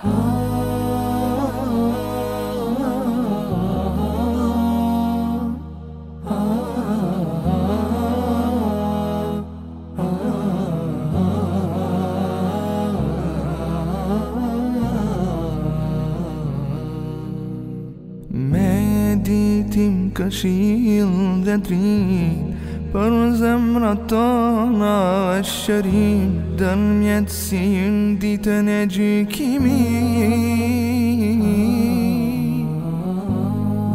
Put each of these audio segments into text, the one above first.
Ha... Ha... Ha... Me ditim këshil dhe ndrinë Për zemra tona është shërin Dënë jetë si në ditën e gjikimi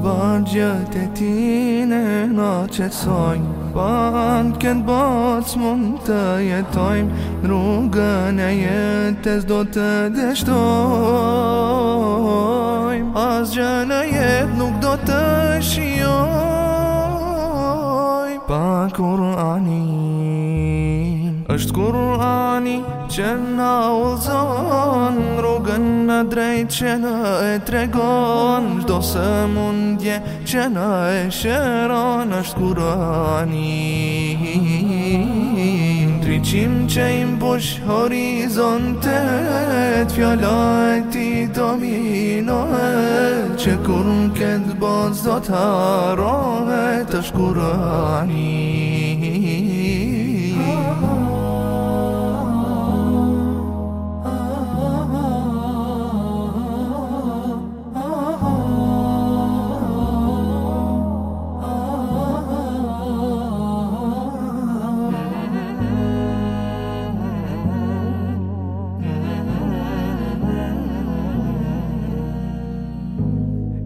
Vajtë e tine në qëtësojmë Pan kënë batë mund të jetojmë Në rrugën e jetës do të deshtojmë Asgjën e jetë nuk do të shimë Kur'ani është Kur'ani që na ullëzon rrugën në drejt që në e tregon Shdo se mundje që në e shëron është Kur'ani Qim që i mbush horizontet Fjallaj ti domino e Që kur në ke زوتها راه تشکرانی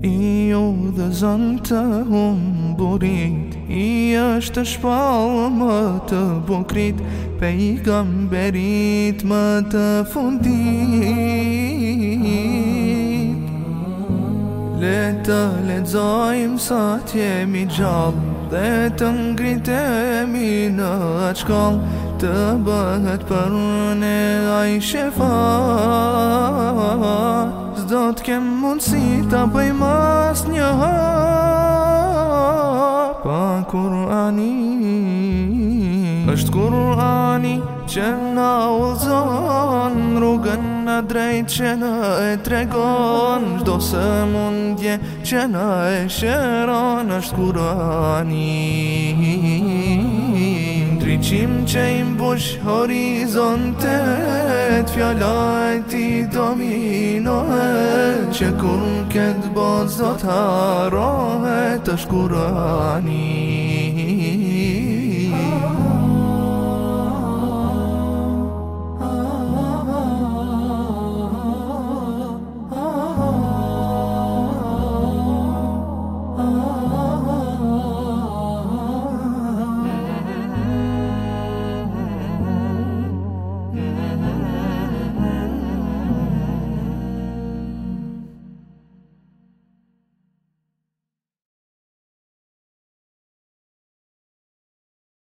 I u dhe zën të humë burit I është shpalë më të bukrit Pe i kam berit më të fundit Le të ledzojmë sa t'jemi gjallë Dhe të ngritemi në atë shkallë Të bëhet për në e falë të kem mundësi ta bëj mas një hap Pa Kurani është Kurani që na ullëzon Rrugën në drejt që në e tregon Shdo se mundje që në e shëron është Kurani Ndryqim që imbush horizontet Fjalla e ti dominohet چه که کند باز تا راه تشکرانی